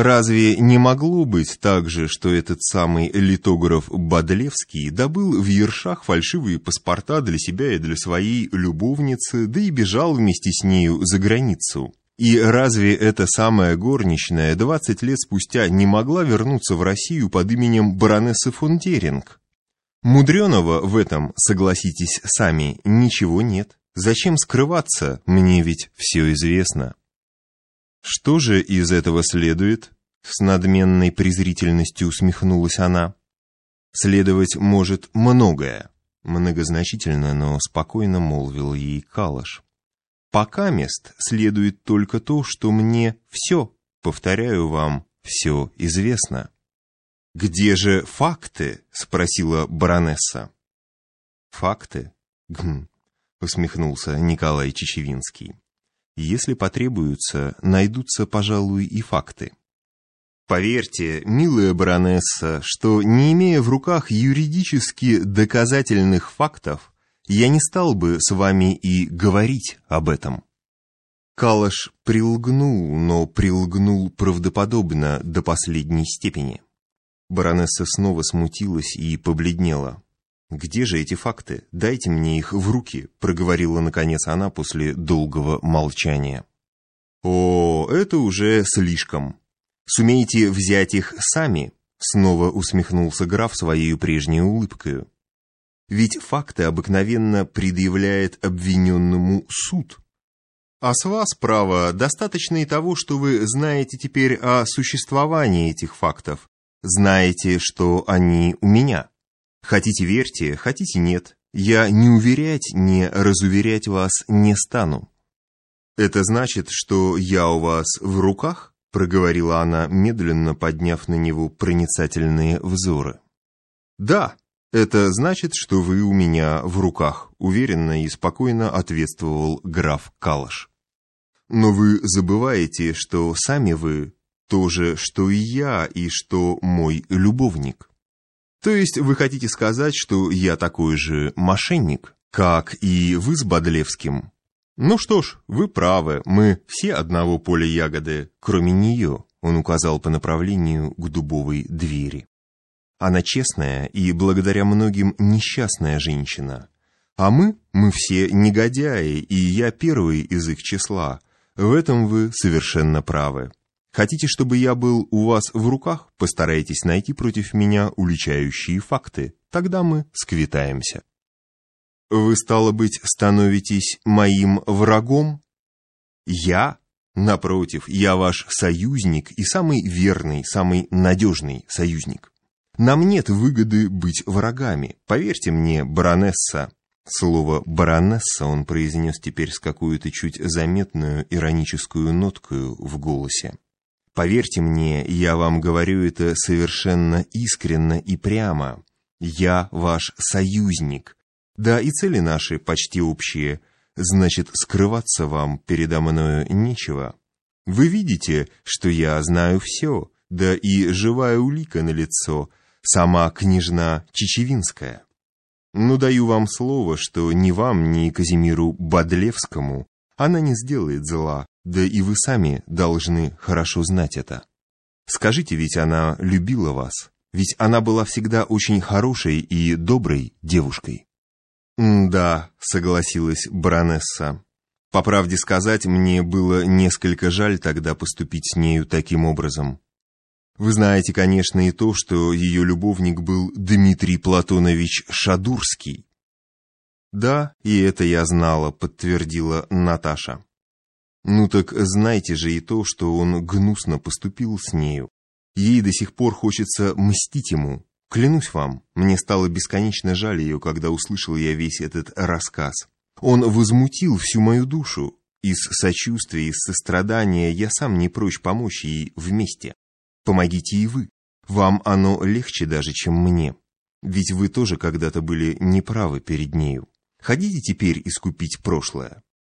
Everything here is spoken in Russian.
Разве не могло быть так же, что этот самый литограф Бодлевский добыл в Ершах фальшивые паспорта для себя и для своей любовницы, да и бежал вместе с нею за границу? И разве эта самая горничная 20 лет спустя не могла вернуться в Россию под именем баронессы фон Деринг? Мудреного в этом, согласитесь сами, ничего нет. Зачем скрываться, мне ведь все известно. «Что же из этого следует?» С надменной презрительностью усмехнулась она. «Следовать может многое», многозначительно, но спокойно молвил ей Калаш. «Пока мест следует только то, что мне все, повторяю вам, все известно». «Где же факты?» — спросила баронесса. «Факты?» — гм, усмехнулся Николай Чечевинский. Если потребуются, найдутся, пожалуй, и факты. Поверьте, милая баронесса, что, не имея в руках юридически доказательных фактов, я не стал бы с вами и говорить об этом. Калаш прилгнул, но прилгнул правдоподобно до последней степени. Баронесса снова смутилась и побледнела. «Где же эти факты? Дайте мне их в руки», — проговорила наконец она после долгого молчания. «О, это уже слишком. Сумеете взять их сами?» — снова усмехнулся граф своей прежней улыбкой. «Ведь факты обыкновенно предъявляет обвиненному суд. А с вас, право, достаточно и того, что вы знаете теперь о существовании этих фактов, знаете, что они у меня». Хотите верьте, хотите нет. Я не уверять, не разуверять вас не стану. Это значит, что я у вас в руках? Проговорила она, медленно подняв на него проницательные взоры. Да, это значит, что вы у меня в руках, уверенно и спокойно ответствовал граф Калаш. Но вы забываете, что сами вы то же, что и я, и что мой любовник. То есть вы хотите сказать, что я такой же мошенник, как и вы с Бодлевским? Ну что ж, вы правы, мы все одного поля ягоды, кроме нее, он указал по направлению к дубовой двери. Она честная и благодаря многим несчастная женщина. А мы, мы все негодяи, и я первый из их числа. В этом вы совершенно правы. Хотите, чтобы я был у вас в руках? Постарайтесь найти против меня уличающие факты. Тогда мы сквитаемся. Вы, стало быть, становитесь моим врагом? Я? Напротив, я ваш союзник и самый верный, самый надежный союзник. Нам нет выгоды быть врагами. Поверьте мне, баронесса. Слово «баронесса» он произнес теперь с какую-то чуть заметную ироническую ноткою в голосе. Поверьте мне, я вам говорю это совершенно искренно и прямо. Я ваш союзник. Да, и цели наши почти общие. Значит, скрываться вам передо мною нечего. Вы видите, что я знаю все, да и живая улика на лицо, сама княжна Чечевинская. Но даю вам слово, что ни вам, ни Казимиру Бодлевскому она не сделает зла, да и вы сами должны хорошо знать это. Скажите, ведь она любила вас, ведь она была всегда очень хорошей и доброй девушкой. «Да», — согласилась баронесса. «По правде сказать, мне было несколько жаль тогда поступить с нею таким образом. Вы знаете, конечно, и то, что ее любовник был Дмитрий Платонович Шадурский». «Да, и это я знала», — подтвердила Наташа. Ну так знайте же и то, что он гнусно поступил с нею. Ей до сих пор хочется мстить ему. Клянусь вам, мне стало бесконечно жаль ее, когда услышал я весь этот рассказ. Он возмутил всю мою душу. Из сочувствия, из сострадания я сам не прочь помочь ей вместе. Помогите и вы. Вам оно легче даже, чем мне. Ведь вы тоже когда-то были неправы перед нею. Хотите теперь искупить прошлое?